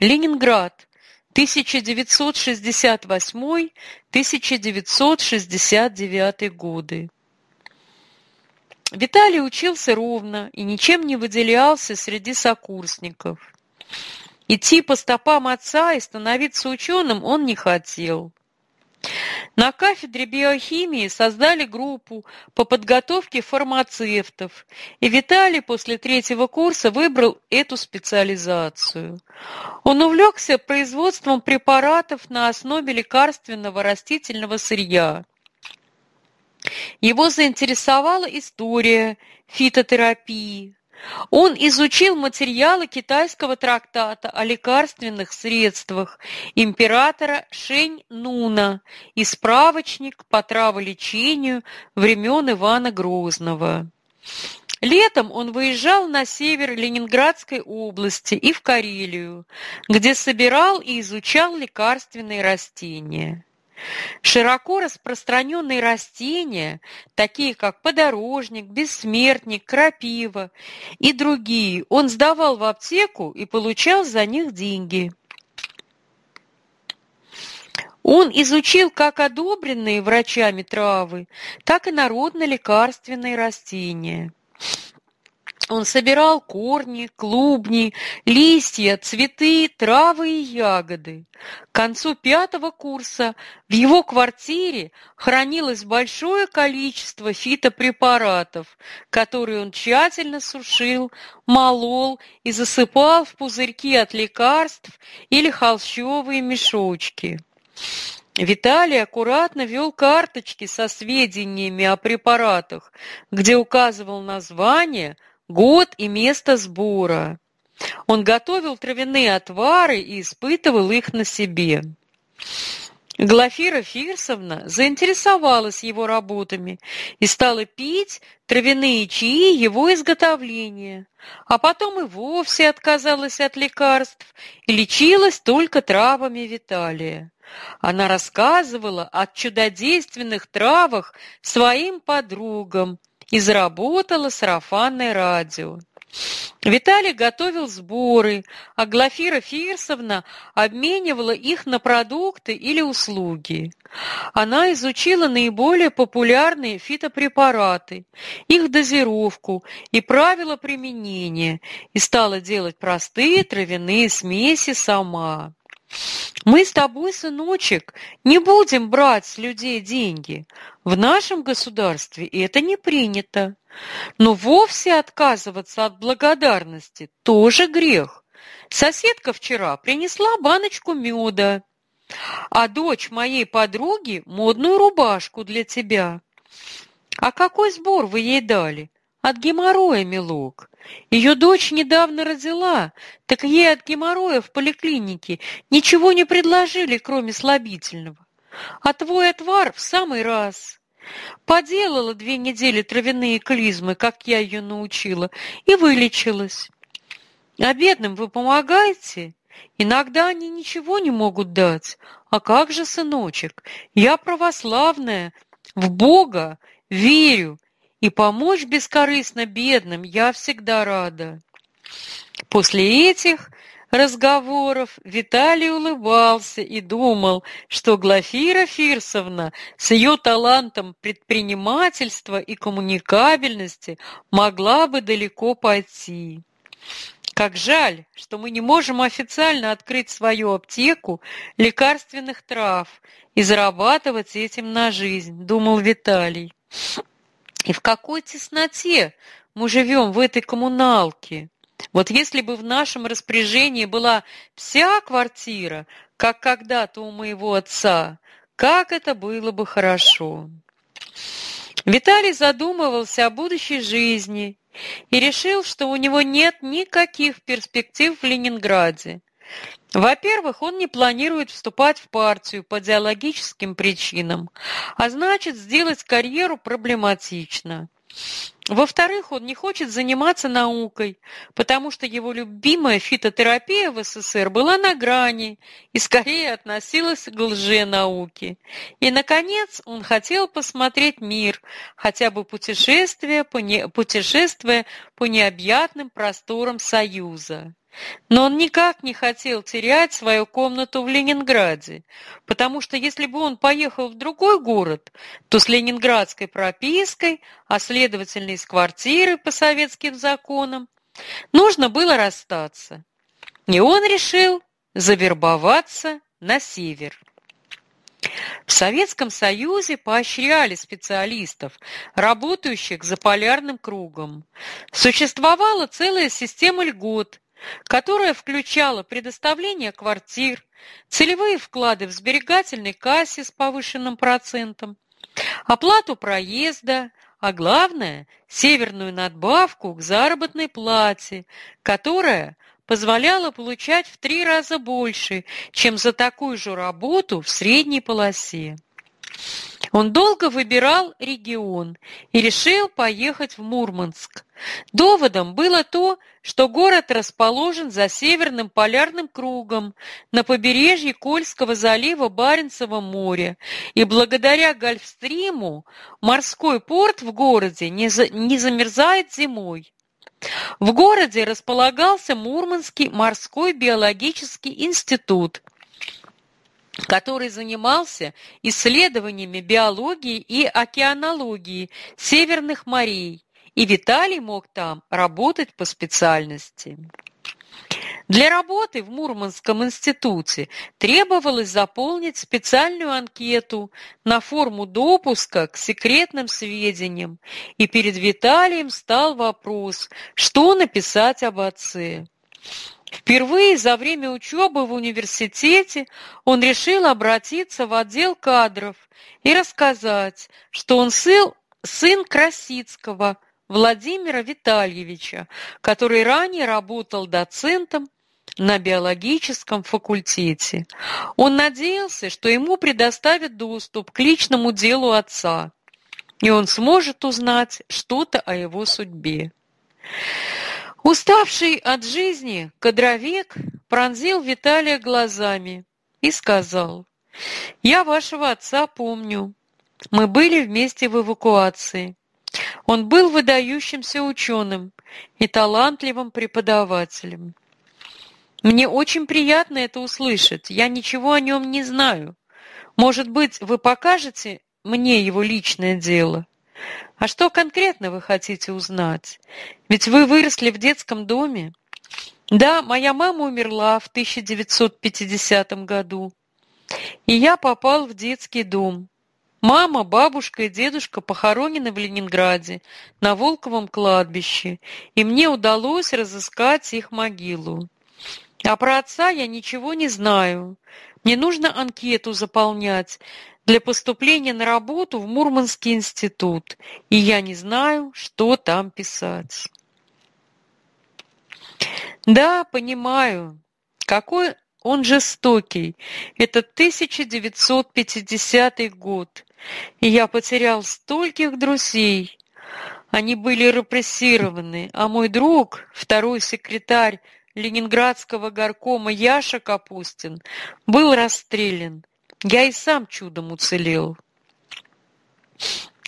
Ленинград, 1968-1969 годы. Виталий учился ровно и ничем не выделялся среди сокурсников. Идти по стопам отца и становиться ученым он не хотел. На кафедре биохимии создали группу по подготовке фармацевтов, и Виталий после третьего курса выбрал эту специализацию. Он увлекся производством препаратов на основе лекарственного растительного сырья. Его заинтересовала история фитотерапии. Он изучил материалы китайского трактата о лекарственных средствах императора Шэнь-Нуна и справочник по траволечению времен Ивана Грозного. Летом он выезжал на север Ленинградской области и в Карелию, где собирал и изучал лекарственные растения. Широко распространенные растения, такие как подорожник, бессмертник, крапива и другие, он сдавал в аптеку и получал за них деньги. Он изучил как одобренные врачами травы, так и народно-лекарственные растения. Он собирал корни, клубни, листья, цветы, травы и ягоды. К концу пятого курса в его квартире хранилось большое количество фитопрепаратов, которые он тщательно сушил, молол и засыпал в пузырьки от лекарств или холщовые мешочки. Виталий аккуратно вел карточки со сведениями о препаратах, где указывал название – год и место сбора. Он готовил травяные отвары и испытывал их на себе. Глафира Фирсовна заинтересовалась его работами и стала пить травяные чаи его изготовления, а потом и вовсе отказалась от лекарств и лечилась только травами Виталия. Она рассказывала о чудодейственных травах своим подругам, и заработало сарафанное радио. Виталий готовил сборы, а Глафира Фирсовна обменивала их на продукты или услуги. Она изучила наиболее популярные фитопрепараты, их дозировку и правила применения и стала делать простые травяные смеси сама. Мы с тобой, сыночек, не будем брать с людей деньги. В нашем государстве это не принято. Но вовсе отказываться от благодарности тоже грех. Соседка вчера принесла баночку меда, а дочь моей подруги модную рубашку для тебя. А какой сбор вы ей дали? От геморроя, милок. Ее дочь недавно родила, так ей от геморроя в поликлинике ничего не предложили, кроме слабительного. А твой отвар в самый раз. Поделала две недели травяные клизмы, как я ее научила, и вылечилась. А бедным вы помогаете? Иногда они ничего не могут дать. А как же, сыночек, я православная, в Бога верю и помочь бескорыстно бедным я всегда рада. После этих разговоров Виталий улыбался и думал, что Глафира Фирсовна с ее талантом предпринимательства и коммуникабельности могла бы далеко пойти. Как жаль, что мы не можем официально открыть свою аптеку лекарственных трав и зарабатывать этим на жизнь, думал Виталий. И в какой тесноте мы живем в этой коммуналке. Вот если бы в нашем распоряжении была вся квартира, как когда-то у моего отца, как это было бы хорошо. Виталий задумывался о будущей жизни и решил, что у него нет никаких перспектив в Ленинграде. Во-первых, он не планирует вступать в партию по идеологическим причинам, а значит, сделать карьеру проблематично. Во-вторых, он не хочет заниматься наукой, потому что его любимая фитотерапия в СССР была на грани и скорее относилась к лженауке. И, наконец, он хотел посмотреть мир, хотя бы путешествие по, не... путешествие по необъятным просторам Союза. Но он никак не хотел терять свою комнату в Ленинграде, потому что если бы он поехал в другой город, то с ленинградской пропиской, а следовательно и с квартирой по советским законам, нужно было расстаться. И он решил завербоваться на север. В Советском Союзе поощряли специалистов, работающих за полярным кругом. Существовала целая система льгот, которая включала предоставление квартир, целевые вклады в сберегательной кассе с повышенным процентом, оплату проезда, а главное – северную надбавку к заработной плате, которая позволяла получать в три раза больше, чем за такую же работу в средней полосе. Он долго выбирал регион и решил поехать в Мурманск. Доводом было то, что город расположен за Северным полярным кругом на побережье Кольского залива Баренцева моря, и благодаря Гольфстриму морской порт в городе не, за, не замерзает зимой. В городе располагался Мурманский морской биологический институт, который занимался исследованиями биологии и океанологии северных морей, и Виталий мог там работать по специальности. Для работы в Мурманском институте требовалось заполнить специальную анкету на форму допуска к секретным сведениям, и перед Виталием стал вопрос, что написать об отце. Впервые за время учебы в университете он решил обратиться в отдел кадров и рассказать, что он сын Красицкого Владимира Витальевича, который ранее работал доцентом на биологическом факультете. Он надеялся, что ему предоставят доступ к личному делу отца, и он сможет узнать что-то о его судьбе. Уставший от жизни кадровик пронзил Виталия глазами и сказал, «Я вашего отца помню. Мы были вместе в эвакуации. Он был выдающимся ученым и талантливым преподавателем. Мне очень приятно это услышать. Я ничего о нем не знаю. Может быть, вы покажете мне его личное дело? А что конкретно вы хотите узнать? Ведь вы выросли в детском доме. Да, моя мама умерла в 1950 году, и я попал в детский дом. Мама, бабушка и дедушка похоронены в Ленинграде на Волковом кладбище, и мне удалось разыскать их могилу. А про отца я ничего не знаю. Мне нужно анкету заполнять, для поступления на работу в Мурманский институт, и я не знаю, что там писать. Да, понимаю. Какой он жестокий. Это 1950 год, и я потерял стольких друзей. Они были репрессированы, а мой друг, второй секретарь Ленинградского горкома Яша Капустин, был расстрелян. Я и сам чудом уцелел.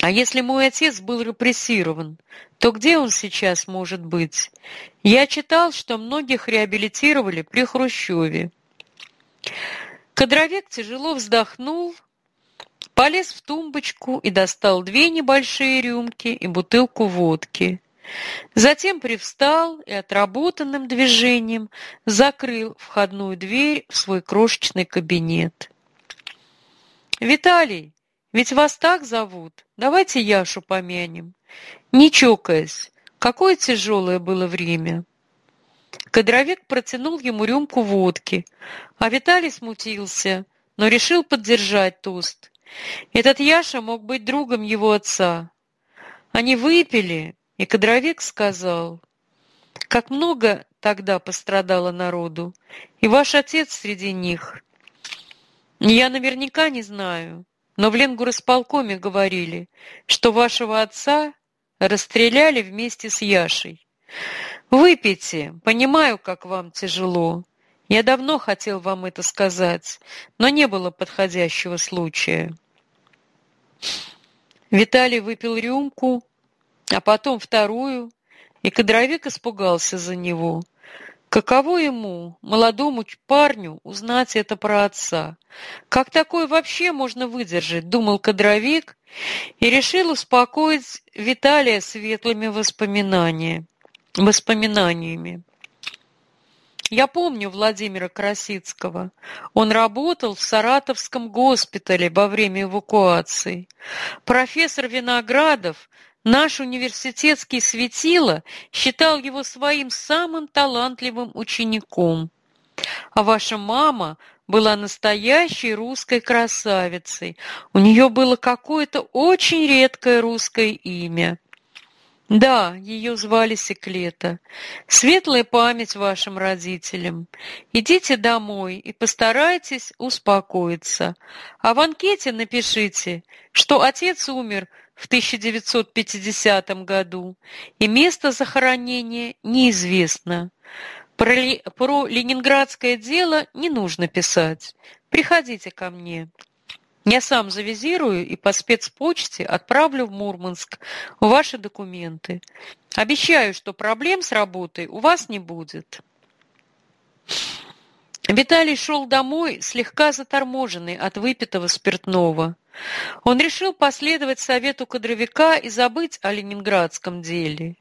А если мой отец был репрессирован, то где он сейчас может быть? Я читал, что многих реабилитировали при Хрущеве. Кадровик тяжело вздохнул, полез в тумбочку и достал две небольшие рюмки и бутылку водки. Затем привстал и отработанным движением закрыл входную дверь в свой крошечный кабинет. «Виталий, ведь вас так зовут. Давайте Яшу помянем. Не чокаясь, какое тяжелое было время». Кадровик протянул ему рюмку водки, а Виталий смутился, но решил поддержать тост. Этот Яша мог быть другом его отца. Они выпили, и Кадровик сказал, «Как много тогда пострадало народу, и ваш отец среди них. Я наверняка не знаю, но в Ленгурасполкоме говорили, что вашего отца расстреляли вместе с Яшей. Выпейте, понимаю, как вам тяжело. Я давно хотел вам это сказать, но не было подходящего случая. Виталий выпил рюмку, а потом вторую, и кадровик испугался за него. Каково ему, молодому парню, узнать это про отца? Как такое вообще можно выдержать, думал кадровик и решил успокоить Виталия светлыми воспоминаниями. воспоминаниями. Я помню Владимира Красицкого. Он работал в Саратовском госпитале во время эвакуации. Профессор Виноградов Наш университетский светило считал его своим самым талантливым учеником. А ваша мама была настоящей русской красавицей. У нее было какое-то очень редкое русское имя. Да, ее звали Секлета. Светлая память вашим родителям. Идите домой и постарайтесь успокоиться. А в анкете напишите, что отец умер в 1950 году, и место захоронения неизвестно. Про, про ленинградское дело не нужно писать. Приходите ко мне. Я сам завизирую и по спецпочте отправлю в Мурманск ваши документы. Обещаю, что проблем с работой у вас не будет. Виталий шел домой, слегка заторможенный от выпитого спиртного. Он решил последовать совету кадровика и забыть о ленинградском деле.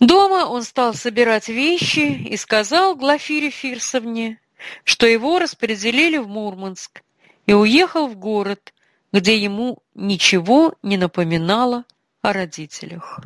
Дома он стал собирать вещи и сказал Глафире Фирсовне, что его распределили в Мурманск, и уехал в город, где ему ничего не напоминало о родителях.